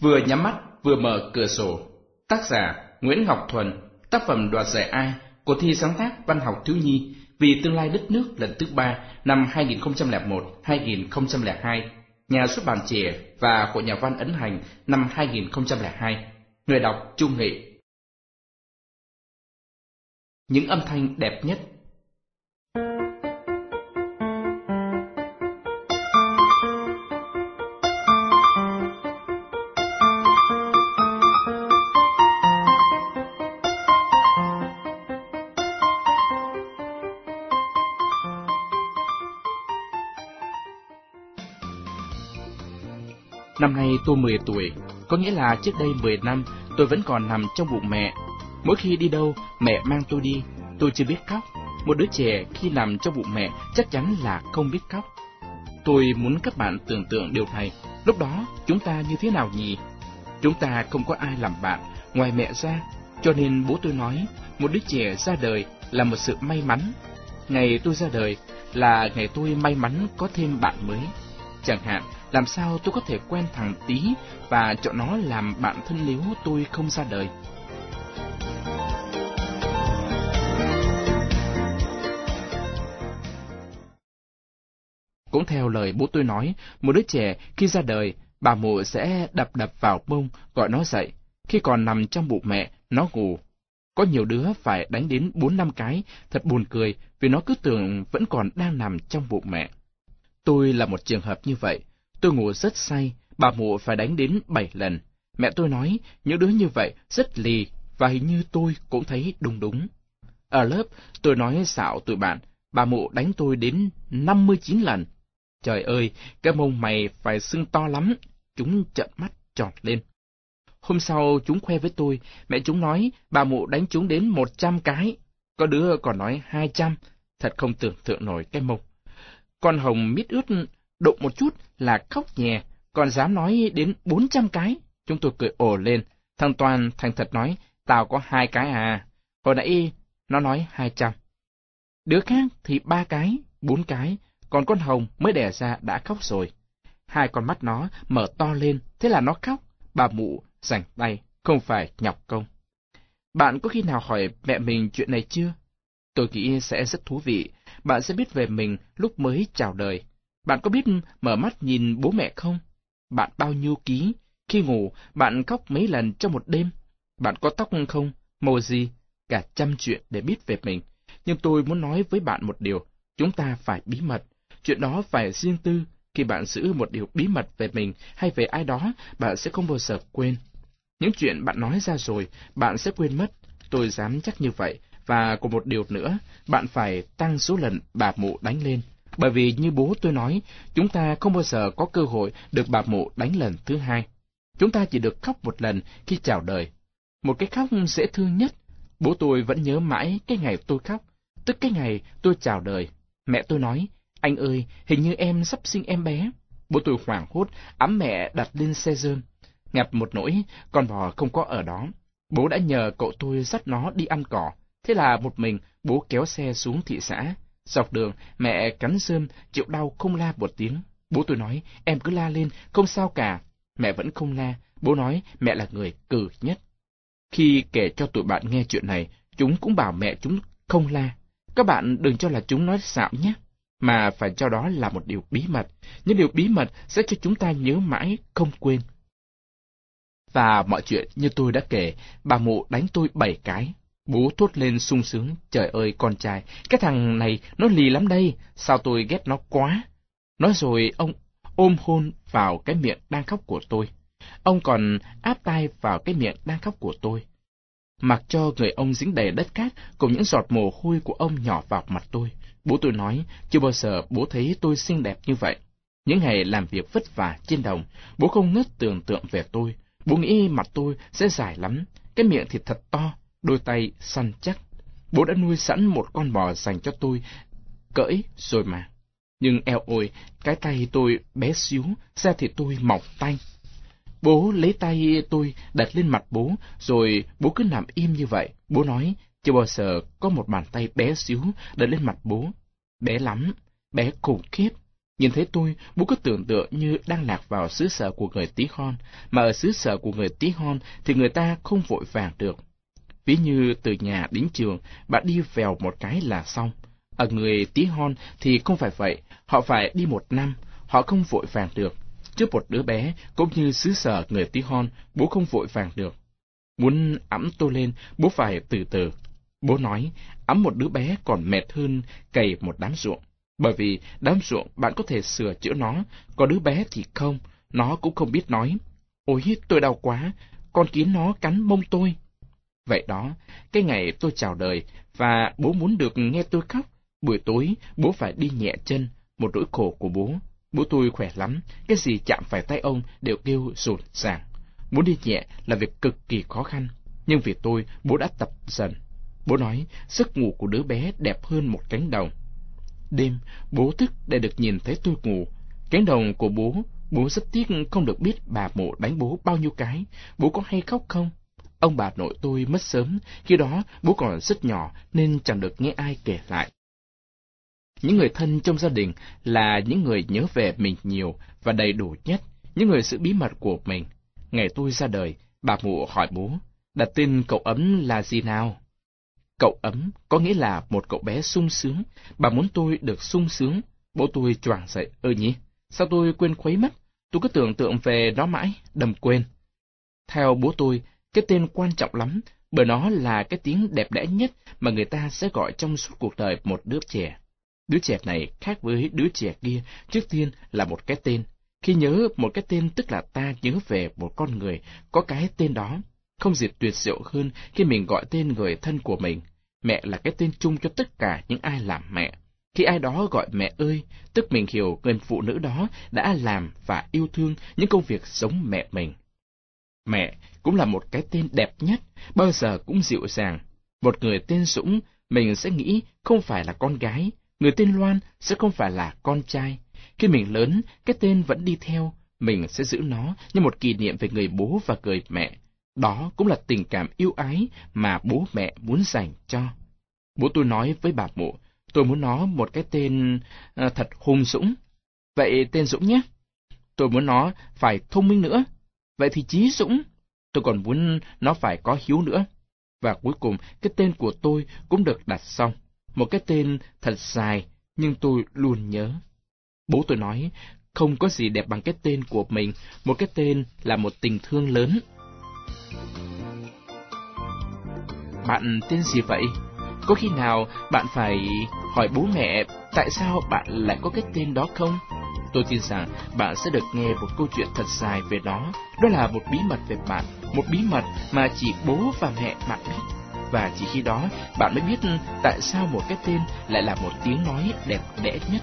Vừa nhắm mắt, vừa mở cửa sổ. Tác giả Nguyễn Ngọc Thuần, tác phẩm đoạt giải A, cuộc thi sáng tác văn học thiếu nhi vì tương lai đất nước lần thứ ba năm 2001-2002, nhà xuất bản trẻ và hội nhà văn ấn hành năm 2002. Người đọc Trung Nghị. Những âm thanh đẹp nhất Năm nay tôi 10 tuổi, có nghĩa là trước đây 10 năm tôi vẫn còn nằm trong bụng mẹ. Mỗi khi đi đâu, mẹ mang tôi đi, tôi chưa biết khóc. Một đứa trẻ khi nằm trong bụng mẹ chắc chắn là không biết khóc. Tôi muốn các bạn tưởng tượng điều này, lúc đó chúng ta như thế nào nhỉ? Chúng ta không có ai làm bạn ngoài mẹ ra, cho nên bố tôi nói, một đứa trẻ ra đời là một sự may mắn. Ngày tôi ra đời là ngày tôi may mắn có thêm bạn mới. Chẳng hạn, làm sao tôi có thể quen thằng tí và chọn nó làm bạn thân nếu tôi không ra đời? Cũng theo lời bố tôi nói, một đứa trẻ khi ra đời, bà mụ sẽ đập đập vào bông, gọi nó dậy. Khi còn nằm trong bụng mẹ, nó ngủ. Có nhiều đứa phải đánh đến bốn năm cái, thật buồn cười vì nó cứ tưởng vẫn còn đang nằm trong bụng mẹ. Tôi là một trường hợp như vậy. Tôi ngủ rất say, bà mụ phải đánh đến bảy lần. Mẹ tôi nói, những đứa như vậy rất lì, và hình như tôi cũng thấy đúng đúng. Ở lớp, tôi nói xạo tụi bạn, bà mụ đánh tôi đến 59 lần. Trời ơi, cái mông mày phải sưng to lắm, chúng trợn mắt tròn lên. Hôm sau chúng khoe với tôi, mẹ chúng nói bà mụ đánh chúng đến 100 cái, có đứa còn nói 200, thật không tưởng tượng nổi cái mông. Con Hồng mít ướt đụng một chút là khóc nhè, còn dám nói đến 400 cái. Chúng tôi cười ồ lên. Thằng Toàn thành thật nói, tao có hai cái à. Hồi nãy nó nói 200. Đứa khác thì ba cái, bốn cái, còn con Hồng mới đẻ ra đã khóc rồi. Hai con mắt nó mở to lên, thế là nó khóc. Bà mụ rảnh tay, không phải nhọc công. Bạn có khi nào hỏi mẹ mình chuyện này chưa? Tôi nghĩ sẽ rất thú vị. Bạn sẽ biết về mình lúc mới chào đời. Bạn có biết mở mắt nhìn bố mẹ không? Bạn bao nhiêu ký? Khi ngủ, bạn khóc mấy lần trong một đêm? Bạn có tóc không? Màu gì? Cả trăm chuyện để biết về mình. Nhưng tôi muốn nói với bạn một điều. Chúng ta phải bí mật. Chuyện đó phải riêng tư. Khi bạn giữ một điều bí mật về mình hay về ai đó, bạn sẽ không bao giờ quên. Những chuyện bạn nói ra rồi, bạn sẽ quên mất. Tôi dám chắc như vậy. Và còn một điều nữa, bạn phải tăng số lần bà mụ đánh lên. Bởi vì như bố tôi nói, chúng ta không bao giờ có cơ hội được bà mụ đánh lần thứ hai. Chúng ta chỉ được khóc một lần khi chào đời. Một cái khóc dễ thương nhất. Bố tôi vẫn nhớ mãi cái ngày tôi khóc, tức cái ngày tôi chào đời. Mẹ tôi nói, anh ơi, hình như em sắp sinh em bé. Bố tôi hoảng hốt, ấm mẹ đặt lên xe dơm. Ngập một nỗi, con bò không có ở đó. Bố đã nhờ cậu tôi dắt nó đi ăn cỏ. Thế là một mình, bố kéo xe xuống thị xã. Dọc đường, mẹ cắn sơm, chịu đau không la một tiếng. Bố tôi nói, em cứ la lên, không sao cả. Mẹ vẫn không la, bố nói mẹ là người cử nhất. Khi kể cho tụi bạn nghe chuyện này, chúng cũng bảo mẹ chúng không la. Các bạn đừng cho là chúng nói xạo nhé, mà phải cho đó là một điều bí mật. Những điều bí mật sẽ cho chúng ta nhớ mãi, không quên. Và mọi chuyện như tôi đã kể, bà mụ đánh tôi bảy cái, Bố thốt lên sung sướng, trời ơi con trai, cái thằng này nó lì lắm đây, sao tôi ghét nó quá. Nói rồi ông ôm hôn vào cái miệng đang khóc của tôi. Ông còn áp tay vào cái miệng đang khóc của tôi. Mặc cho người ông dính đầy đất cát cùng những giọt mồ hôi của ông nhỏ vào mặt tôi. Bố tôi nói, chưa bao giờ bố thấy tôi xinh đẹp như vậy. Những ngày làm việc vất vả trên đồng, bố không ngớt tưởng tượng về tôi. Bố nghĩ mặt tôi sẽ dài lắm, cái miệng thì thật to, đôi tay săn chắc. Bố đã nuôi sẵn một con bò dành cho tôi, cỡi rồi mà. Nhưng eo ôi, cái tay tôi bé xíu, da thì tôi mỏng tanh. Bố lấy tay tôi đặt lên mặt bố, rồi bố cứ nằm im như vậy. Bố nói, chưa bao giờ có một bàn tay bé xíu đặt lên mặt bố. Bé lắm, bé khủng khiếp. Nhìn thấy tôi, bố cứ tưởng tượng như đang lạc vào xứ sở của người tí hon, mà ở xứ sở của người tí hon thì người ta không vội vàng được. Ví như từ nhà đến trường, bạn đi vèo một cái là xong. Ở người tí hon thì không phải vậy, họ phải đi một năm, họ không vội vàng được. Trước một đứa bé, cũng như xứ sở người tí hon, bố không vội vàng được. Muốn ẵm tôi lên, bố phải từ từ. Bố nói, ấm một đứa bé còn mệt hơn cày một đám ruộng. Bởi vì đám ruộng bạn có thể sửa chữa nó, còn đứa bé thì không, nó cũng không biết nói. Ôi, tôi đau quá, con kiến nó cắn mông tôi. Vậy đó, cái ngày tôi chào đời, và bố muốn được nghe tôi khóc, buổi tối bố phải đi nhẹ chân, một nỗi khổ của bố. Bố tôi khỏe lắm, cái gì chạm phải tay ông đều kêu rụt ràng. Muốn đi nhẹ là việc cực kỳ khó khăn, nhưng vì tôi, bố đã tập dần. Bố nói, giấc ngủ của đứa bé đẹp hơn một cánh đồng. Đêm, bố thức để được nhìn thấy tôi ngủ. Cánh đồng của bố, bố rất tiếc không được biết bà mộ đánh bố bao nhiêu cái. Bố có hay khóc không? Ông bà nội tôi mất sớm, khi đó bố còn rất nhỏ nên chẳng được nghe ai kể lại. Những người thân trong gia đình là những người nhớ về mình nhiều và đầy đủ nhất, những người giữ bí mật của mình. Ngày tôi ra đời, bà mụ hỏi bố, đặt tên cậu ấm là gì nào? Cậu ấm có nghĩa là một cậu bé sung sướng, bà muốn tôi được sung sướng. Bố tôi choàng dậy, ơ nhỉ, sao tôi quên khuấy mất? Tôi cứ tưởng tượng về nó mãi, đầm quên. Theo bố tôi, cái tên quan trọng lắm, bởi nó là cái tiếng đẹp đẽ nhất mà người ta sẽ gọi trong suốt cuộc đời một đứa trẻ. Đứa trẻ này khác với đứa trẻ kia, trước tiên là một cái tên. Khi nhớ một cái tên tức là ta nhớ về một con người có cái tên đó. Không gì tuyệt diệu hơn khi mình gọi tên người thân của mình. Mẹ là cái tên chung cho tất cả những ai làm mẹ. Khi ai đó gọi mẹ ơi, tức mình hiểu người phụ nữ đó đã làm và yêu thương những công việc giống mẹ mình. Mẹ cũng là một cái tên đẹp nhất, bao giờ cũng dịu dàng. Một người tên Dũng, mình sẽ nghĩ không phải là con gái, người tên Loan sẽ không phải là con trai. Khi mình lớn, cái tên vẫn đi theo, mình sẽ giữ nó như một kỷ niệm về người bố và người mẹ. Đó cũng là tình cảm yêu ái mà bố mẹ muốn dành cho. Bố tôi nói với bà mụ, tôi muốn nó một cái tên à, thật hùng dũng. Vậy tên Dũng nhé. Tôi muốn nó phải thông minh nữa. Vậy thì Chí Dũng. Tôi còn muốn nó phải có hiếu nữa. Và cuối cùng, cái tên của tôi cũng được đặt xong. Một cái tên thật dài, nhưng tôi luôn nhớ. Bố tôi nói, không có gì đẹp bằng cái tên của mình, một cái tên là một tình thương lớn. Bạn tên gì vậy? Có khi nào bạn phải hỏi bố mẹ tại sao bạn lại có cái tên đó không? Tôi tin rằng bạn sẽ được nghe một câu chuyện thật dài về nó. Đó là một bí mật về bạn, một bí mật mà chỉ bố và mẹ bạn biết. Và chỉ khi đó bạn mới biết tại sao một cái tên lại là một tiếng nói đẹp đẽ nhất